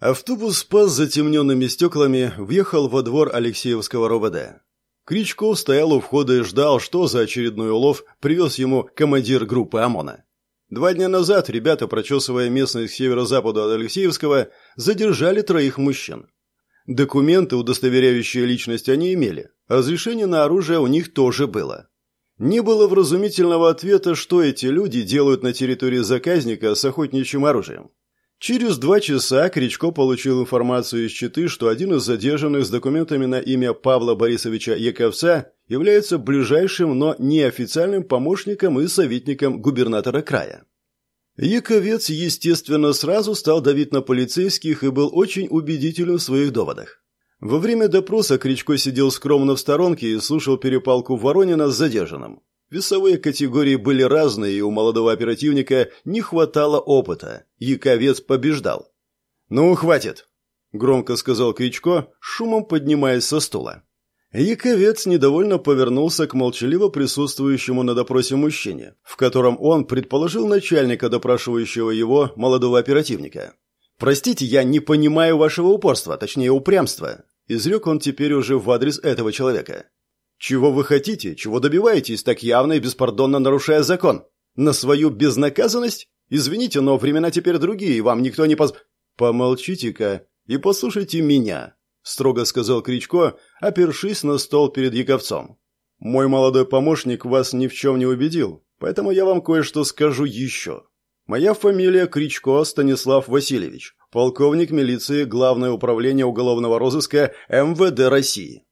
Автобус спас затемненными стеклами въехал во двор Алексеевского РОВД. Кричков стоял у входа и ждал, что за очередной улов привез ему командир группы ОМОНа. Два дня назад ребята, прочесывая местность к северо-западу от Алексеевского, задержали троих мужчин. Документы, удостоверяющие личность, они имели. Разрешение на оружие у них тоже было. Не было вразумительного ответа, что эти люди делают на территории заказника с охотничьим оружием. Через два часа Кричко получил информацию из Читы, что один из задержанных с документами на имя Павла Борисовича Яковца является ближайшим, но неофициальным помощником и советником губернатора края. Яковец, естественно, сразу стал давить на полицейских и был очень убедителен в своих доводах. Во время допроса Кричко сидел скромно в сторонке и слушал перепалку Воронина с задержанным. Весовые категории были разные, и у молодого оперативника не хватало опыта. Яковец побеждал. «Ну, хватит!» – громко сказал Кричко, шумом поднимаясь со стула. Яковец недовольно повернулся к молчаливо присутствующему на допросе мужчине, в котором он предположил начальника, допрашивающего его, молодого оперативника. «Простите, я не понимаю вашего упорства, точнее упрямства», – изрек он теперь уже в адрес этого человека. Чего вы хотите? Чего добиваетесь, так явно и беспардонно нарушая закон? На свою безнаказанность? Извините, но времена теперь другие, и вам никто не поз... Помолчите-ка и послушайте меня, строго сказал Кричко, опершись на стол перед Яковцом. Мой молодой помощник вас ни в чем не убедил, поэтому я вам кое-что скажу еще. Моя фамилия Кричко Станислав Васильевич, полковник милиции Главное управление уголовного розыска МВД России.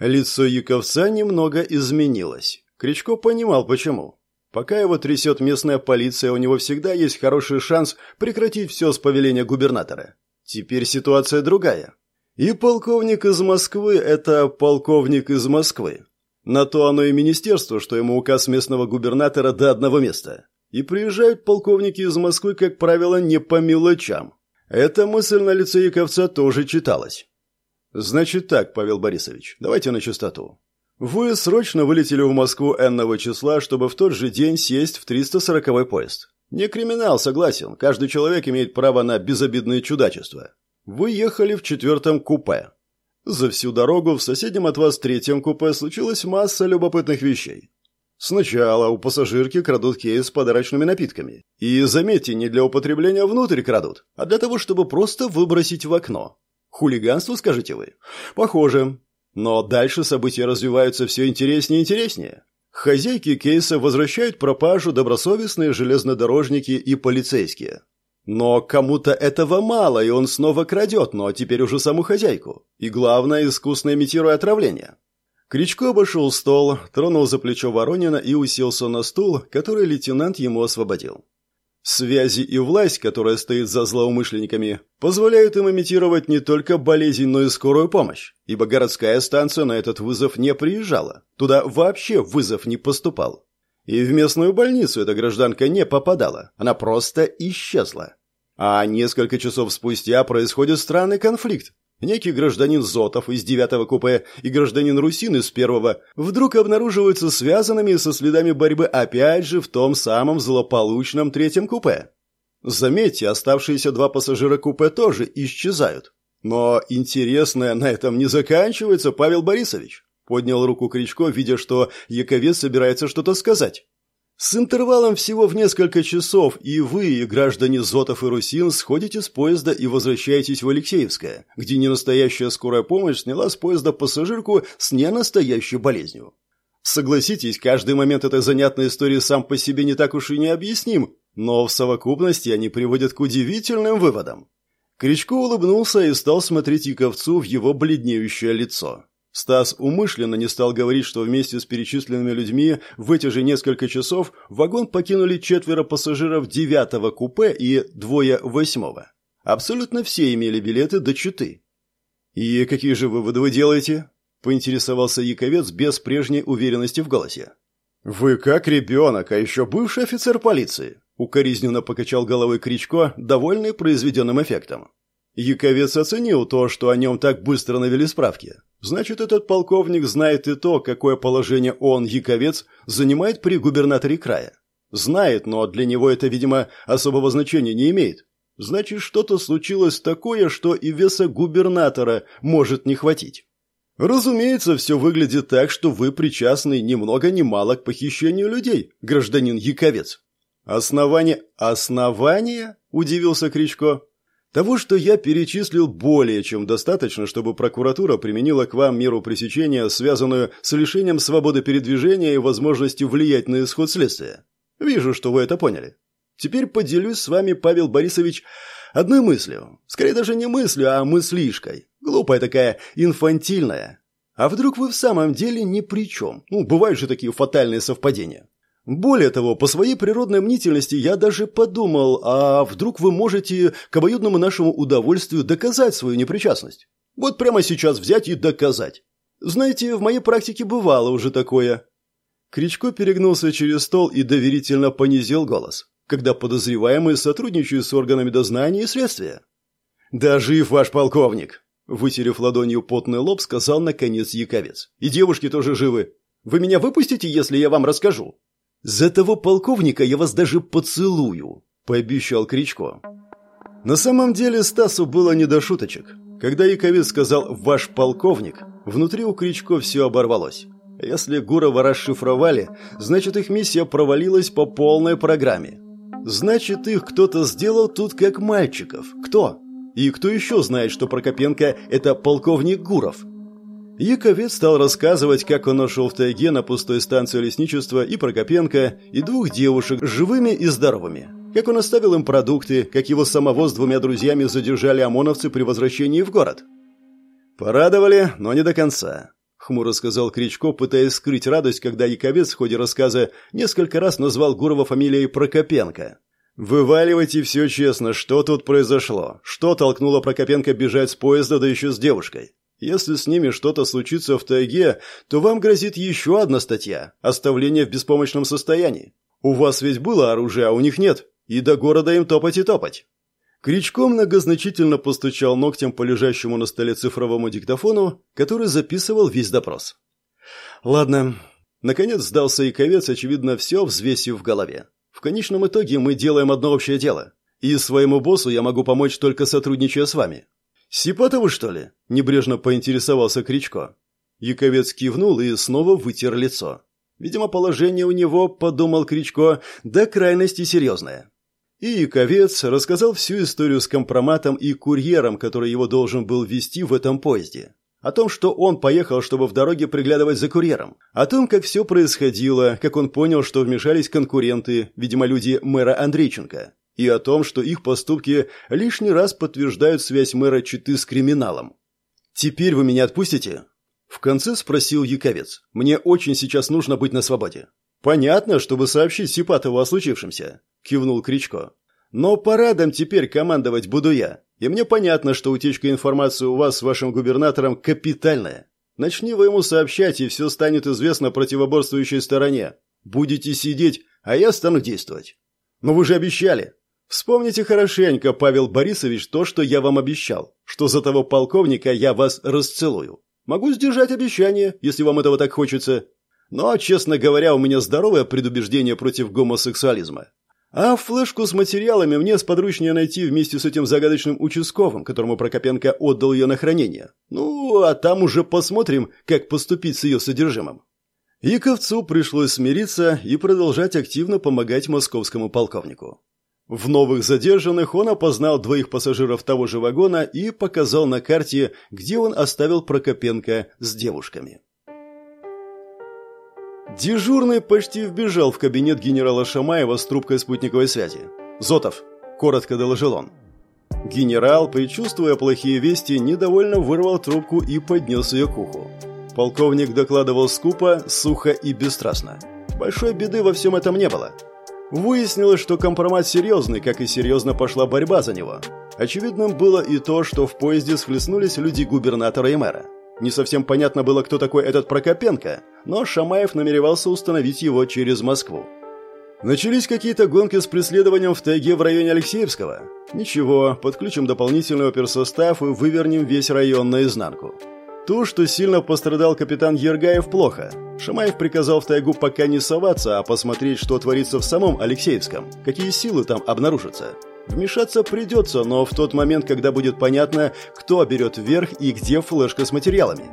Лицо Яковца немного изменилось. Кричко понимал, почему. Пока его трясет местная полиция, у него всегда есть хороший шанс прекратить все с повеления губернатора. Теперь ситуация другая. И полковник из Москвы – это полковник из Москвы. На то оно и министерство, что ему указ местного губернатора до одного места. И приезжают полковники из Москвы, как правило, не по мелочам. Эта мысль на лице Яковца тоже читалась. «Значит так, Павел Борисович, давайте на чистоту. Вы срочно вылетели в Москву энного числа, чтобы в тот же день сесть в 340-й поезд. Не криминал, согласен. Каждый человек имеет право на безобидные чудачества. Вы ехали в четвертом купе. За всю дорогу в соседнем от вас третьем купе случилась масса любопытных вещей. Сначала у пассажирки крадут кейс с подарочными напитками. И, заметьте, не для употребления внутрь крадут, а для того, чтобы просто выбросить в окно. Хулиганство, скажете вы? Похоже. Но дальше события развиваются все интереснее и интереснее. Хозяйки кейса возвращают пропажу добросовестные железнодорожники и полицейские. Но кому-то этого мало, и он снова крадет, но теперь уже саму хозяйку. И главное, искусно имитируя отравление. Кричко обошел стол, тронул за плечо Воронина и уселся на стул, который лейтенант ему освободил. Связи и власть, которая стоит за злоумышленниками, позволяют им имитировать не только болезнь, но и скорую помощь, ибо городская станция на этот вызов не приезжала. Туда вообще вызов не поступал. И в местную больницу эта гражданка не попадала, она просто исчезла. А несколько часов спустя происходит странный конфликт, Некий гражданин Зотов из девятого купе и гражданин Русин из первого вдруг обнаруживаются связанными со следами борьбы опять же в том самом злополучном третьем купе. Заметьте, оставшиеся два пассажира купе тоже исчезают. Но интересное на этом не заканчивается, Павел Борисович. Поднял руку Кричко, видя, что Яковец собирается что-то сказать. С интервалом всего в несколько часов и вы, и граждане Зотов и Русин, сходите с поезда и возвращаетесь в Алексеевское, где ненастоящая скорая помощь сняла с поезда пассажирку с ненастоящей болезнью. Согласитесь, каждый момент этой занятной истории сам по себе не так уж и необъясним, но в совокупности они приводят к удивительным выводам. Кричко улыбнулся и стал смотреть Яковцу в его бледнеющее лицо. Стас умышленно не стал говорить, что вместе с перечисленными людьми в эти же несколько часов вагон покинули четверо пассажиров девятого купе и двое восьмого. Абсолютно все имели билеты до Читы. «И какие же выводы вы делаете?» – поинтересовался Яковец без прежней уверенности в голосе. «Вы как ребенок, а еще бывший офицер полиции», – укоризненно покачал головой Кричко, довольный произведенным эффектом. Яковец оценил то, что о нем так быстро навели справки. Значит, этот полковник знает и то, какое положение он, Яковец, занимает при губернаторе края. Знает, но для него это, видимо, особого значения не имеет. Значит, что-то случилось такое, что и веса губернатора может не хватить. Разумеется, все выглядит так, что вы причастны ни много ни мало к похищению людей, гражданин Яковец. Основание... Основание? Удивился Кричко. Того, что я перечислил, более чем достаточно, чтобы прокуратура применила к вам меру пресечения, связанную с лишением свободы передвижения и возможностью влиять на исход следствия. Вижу, что вы это поняли. Теперь поделюсь с вами, Павел Борисович, одной мыслью. Скорее даже не мыслью, а мыслишкой. Глупая такая, инфантильная. А вдруг вы в самом деле ни при чем? Ну, бывают же такие фатальные совпадения. Более того, по своей природной мнительности я даже подумал, а вдруг вы можете к обоюдному нашему удовольствию доказать свою непричастность? Вот прямо сейчас взять и доказать. Знаете, в моей практике бывало уже такое. Кричко перегнулся через стол и доверительно понизил голос, когда подозреваемые сотрудничают с органами дознания и следствия. «Да жив ваш полковник!» Вытерев ладонью потный лоб, сказал наконец Яковец. «И девушки тоже живы. Вы меня выпустите, если я вам расскажу?» «За того полковника я вас даже поцелую», – пообещал Кричко. На самом деле Стасу было не до шуточек. Когда Яковец сказал «ваш полковник», внутри у Кричко все оборвалось. Если Гурова расшифровали, значит их миссия провалилась по полной программе. Значит, их кто-то сделал тут как мальчиков. Кто? И кто еще знает, что Прокопенко – это полковник Гуров? Яковец стал рассказывать, как он нашел в тайге на пустой станции лесничества и Прокопенко, и двух девушек, живыми и здоровыми. Как он оставил им продукты, как его самого с двумя друзьями задержали ОМОНовцы при возвращении в город. «Порадовали, но не до конца», — хмуро сказал Кричко, пытаясь скрыть радость, когда Яковец в ходе рассказа несколько раз назвал Гурова фамилией Прокопенко. «Вываливайте все честно, что тут произошло? Что толкнуло Прокопенко бежать с поезда, да еще с девушкой? Если с ними что-то случится в тайге, то вам грозит еще одна статья – оставление в беспомощном состоянии. У вас ведь было оружие, а у них нет, и до города им топать и топать». Кричко многозначительно постучал ногтем по лежащему на столе цифровому диктофону, который записывал весь допрос. «Ладно». Наконец сдался и ковец, очевидно, все взвесив в голове. В конечном итоге мы делаем одно общее дело. И своему боссу я могу помочь только сотрудничая с вами. «Сипатову, что ли?» – небрежно поинтересовался Кричко. Яковец кивнул и снова вытер лицо. Видимо, положение у него, подумал Кричко, до крайности серьезное. И Яковец рассказал всю историю с компроматом и курьером, который его должен был вести в этом поезде. О том, что он поехал, чтобы в дороге приглядывать за курьером. О том, как все происходило, как он понял, что вмешались конкуренты, видимо, люди мэра Андрейченко и о том, что их поступки лишний раз подтверждают связь мэра Читы с криминалом. «Теперь вы меня отпустите?» В конце спросил Яковец. «Мне очень сейчас нужно быть на свободе». «Понятно, чтобы сообщить Сипатову о случившемся», – кивнул Кричко. «Но парадом теперь командовать буду я, и мне понятно, что утечка информации у вас с вашим губернатором капитальная. Начни вы ему сообщать, и все станет известно противоборствующей стороне. Будете сидеть, а я стану действовать». «Но вы же обещали», Вспомните хорошенько, Павел Борисович, то, что я вам обещал, что за того полковника я вас расцелую. Могу сдержать обещание, если вам этого так хочется. Но, честно говоря, у меня здоровое предубеждение против гомосексуализма. А флешку с материалами мне сподручнее найти вместе с этим загадочным участковым, которому Прокопенко отдал ее на хранение. Ну, а там уже посмотрим, как поступить с ее содержимым. Яковцу пришлось смириться и продолжать активно помогать московскому полковнику. В новых задержанных он опознал двоих пассажиров того же вагона и показал на карте, где он оставил Прокопенко с девушками. Дежурный почти вбежал в кабинет генерала Шамаева с трубкой спутниковой связи. «Зотов», – коротко доложил он. Генерал, предчувствуя плохие вести, недовольно вырвал трубку и поднес ее к уху. Полковник докладывал скупо, сухо и бесстрастно. Большой беды во всем этом не было – Выяснилось, что компромат серьезный, как и серьезно пошла борьба за него. Очевидным было и то, что в поезде схлестнулись люди губернатора и мэра. Не совсем понятно было, кто такой этот Прокопенко, но Шамаев намеревался установить его через Москву. Начались какие-то гонки с преследованием в тайге в районе Алексеевского. Ничего, подключим дополнительный оперсостав и вывернем весь район наизнанку. То, что сильно пострадал капитан Ергаев, плохо. Шамаев приказал в тайгу пока не соваться, а посмотреть, что творится в самом Алексеевском, какие силы там обнаружатся. Вмешаться придется, но в тот момент, когда будет понятно, кто берет вверх и где флешка с материалами.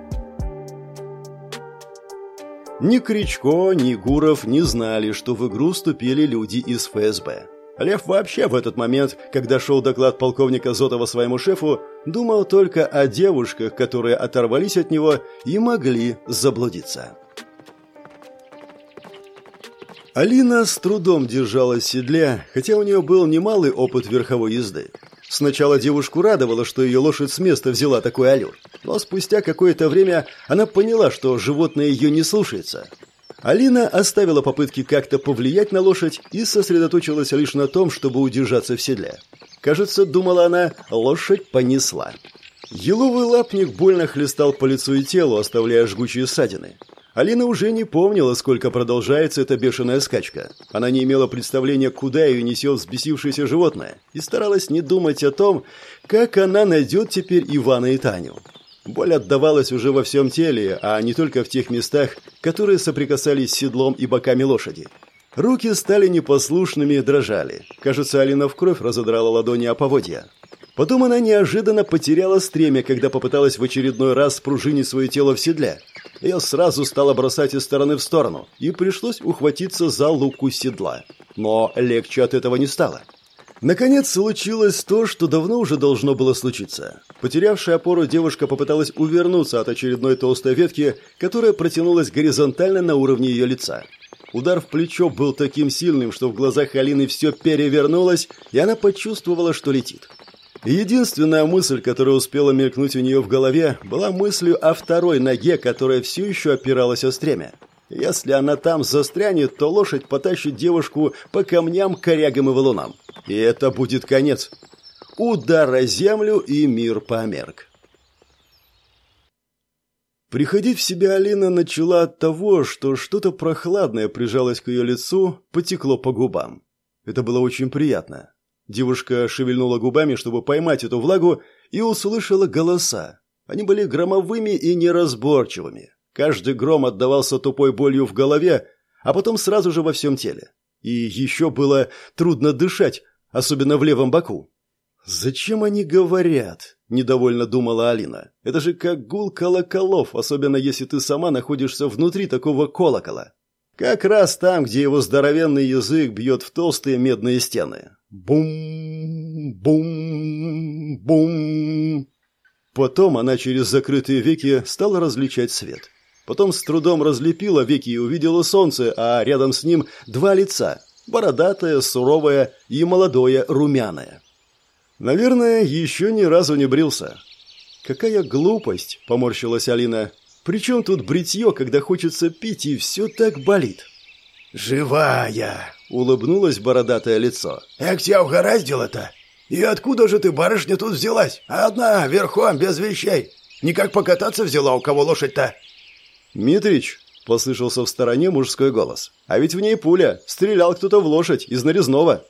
Ни Кричко, ни Гуров не знали, что в игру вступили люди из ФСБ. Лев вообще в этот момент, когда шел доклад полковника Зотова своему шефу, думал только о девушках, которые оторвались от него и могли заблудиться. Алина с трудом держалась в седле, хотя у нее был немалый опыт верховой езды. Сначала девушку радовало, что ее лошадь с места взяла такой аллюр, но спустя какое-то время она поняла, что животное ее не слушается. Алина оставила попытки как-то повлиять на лошадь и сосредоточилась лишь на том, чтобы удержаться в седле. Кажется, думала она, лошадь понесла. Еловый лапник больно хлестал по лицу и телу, оставляя жгучие ссадины. Алина уже не помнила, сколько продолжается эта бешеная скачка. Она не имела представления, куда ее несет взбесившееся животное, и старалась не думать о том, как она найдет теперь Ивана и Таню. Боль отдавалась уже во всем теле, а не только в тех местах, которые соприкасались с седлом и боками лошади. Руки стали непослушными и дрожали. Кажется, Алина в кровь разодрала ладони о поводья. Потом она неожиданно потеряла стремя, когда попыталась в очередной раз спружинить свое тело в седле. Ее сразу стало бросать из стороны в сторону, и пришлось ухватиться за луку седла. Но легче от этого не стало. Наконец случилось то, что давно уже должно было случиться. Потерявшая опору девушка попыталась увернуться от очередной толстой ветки, которая протянулась горизонтально на уровне ее лица. Удар в плечо был таким сильным, что в глазах Алины все перевернулось, и она почувствовала, что летит. Единственная мысль, которая успела мелькнуть у нее в голове, была мыслью о второй ноге, которая все еще опиралась о стремя. Если она там застрянет, то лошадь потащит девушку по камням, корягам и валунам. И это будет конец. Удар о землю, и мир померк. Приходить в себя Алина начала от того, что что-то прохладное прижалось к ее лицу, потекло по губам. Это было очень приятно. Девушка шевельнула губами, чтобы поймать эту влагу, и услышала голоса. Они были громовыми и неразборчивыми. Каждый гром отдавался тупой болью в голове, а потом сразу же во всем теле. И еще было трудно дышать, особенно в левом боку. «Зачем они говорят?» – недовольно думала Алина. «Это же как гул колоколов, особенно если ты сама находишься внутри такого колокола. Как раз там, где его здоровенный язык бьет в толстые медные стены. Бум, бум, бум. Потом она через закрытые веки стала различать свет. Потом с трудом разлепила веки и увидела солнце, а рядом с ним два лица – бородатое, суровое и молодое, румяное. Наверное, еще ни разу не брился. «Какая глупость!» – поморщилась Алина. «При чем тут бритье, когда хочется пить, и все так болит?» «Живая!» — улыбнулось бородатое лицо. «Эк тебя угораздило-то! И откуда же ты, барышня, тут взялась? Одна, верхом, без вещей. Никак покататься взяла, у кого лошадь-то?» «Митрич!» — послышался в стороне мужской голос. «А ведь в ней пуля. Стрелял кто-то в лошадь из нарезного».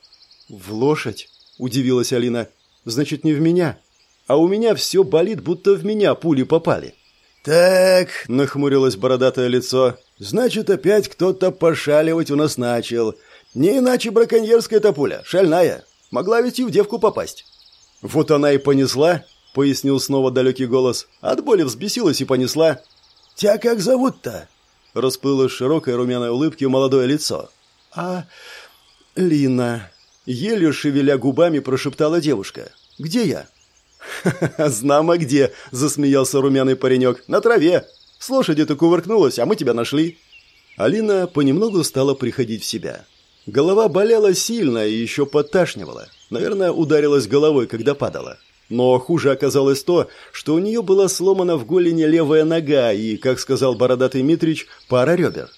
«В лошадь?» — удивилась Алина. «Значит, не в меня. А у меня все болит, будто в меня пули попали». «Так», — нахмурилось бородатое лицо, — «значит, опять кто-то пошаливать у нас начал. Не иначе браконьерская эта пуля, шальная. Могла ведь и в девку попасть». «Вот она и понесла», — пояснил снова далекий голос. От боли взбесилась и понесла. «Тебя как зовут-то?» Расплылось широкой румяной улыбки молодое лицо. «А... Лина...» Еле шевеля губами прошептала девушка. «Где я?» «Ха-ха, знамо где!» – засмеялся румяный паренек. «На траве! С лошади ты кувыркнулась, а мы тебя нашли!» Алина понемногу стала приходить в себя. Голова болела сильно и еще подташнивала. Наверное, ударилась головой, когда падала. Но хуже оказалось то, что у нее была сломана в голени левая нога и, как сказал бородатый Митрич, пара ребер.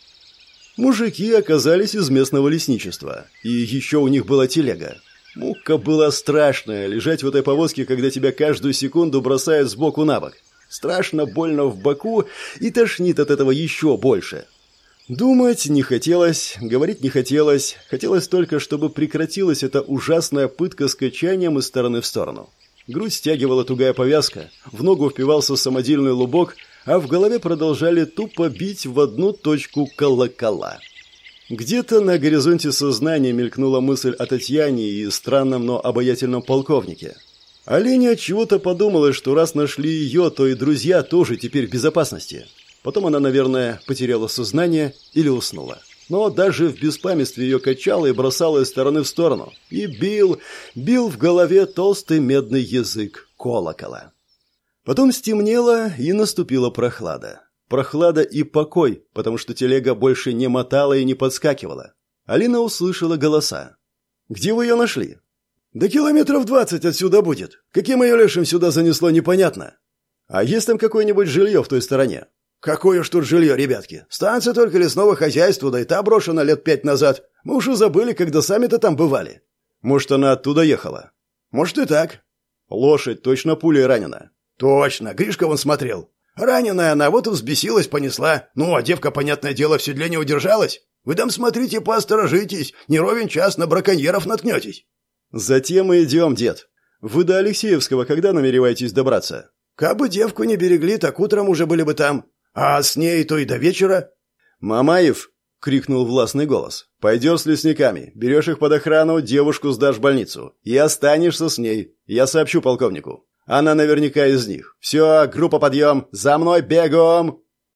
Мужики оказались из местного лесничества, и еще у них была телега. Мука была страшная, лежать в этой повозке, когда тебя каждую секунду бросают сбоку на бок. Страшно больно в боку и тошнит от этого еще больше. Думать не хотелось, говорить не хотелось. Хотелось только, чтобы прекратилась эта ужасная пытка скачанием из стороны в сторону. Грудь стягивала тугая повязка, в ногу впивался самодельный лубок, а в голове продолжали тупо бить в одну точку колокола. Где-то на горизонте сознания мелькнула мысль о Татьяне и странном, но обаятельном полковнике. Оленя от чего-то подумала, что раз нашли ее, то и друзья тоже теперь в безопасности. Потом она, наверное, потеряла сознание или уснула. Но даже в беспамятстве ее качало и бросало из стороны в сторону. И бил, бил в голове толстый медный язык колокола. Потом стемнело, и наступила прохлада. Прохлада и покой, потому что телега больше не мотала и не подскакивала. Алина услышала голоса. «Где вы ее нашли?» «Да километров двадцать отсюда будет. Каким ее лешим сюда занесло, непонятно». «А есть там какое-нибудь жилье в той стороне?» «Какое уж тут жилье, ребятки? Станция только лесного хозяйства, да и та брошена лет пять назад. Мы уже забыли, когда сами-то там бывали». «Может, она оттуда ехала?» «Может, и так». «Лошадь точно пулей ранена». «Точно, Гришка вон смотрел. Раненая она, вот и взбесилась, понесла. Ну, а девка, понятное дело, в седле не удержалась. Вы там смотрите, поосторожитесь, не ровен час на браконьеров наткнетесь». «Затем мы идем, дед. Вы до Алексеевского когда намереваетесь добраться?» «Кабы девку не берегли, так утром уже были бы там. А с ней то и до вечера». «Мамаев!» — крикнул властный голос. «Пойдешь с лесниками, берешь их под охрану, девушку сдашь в больницу. И останешься с ней. Я сообщу полковнику». Она наверняка из них. Все, группа подъем, за мной бегом!»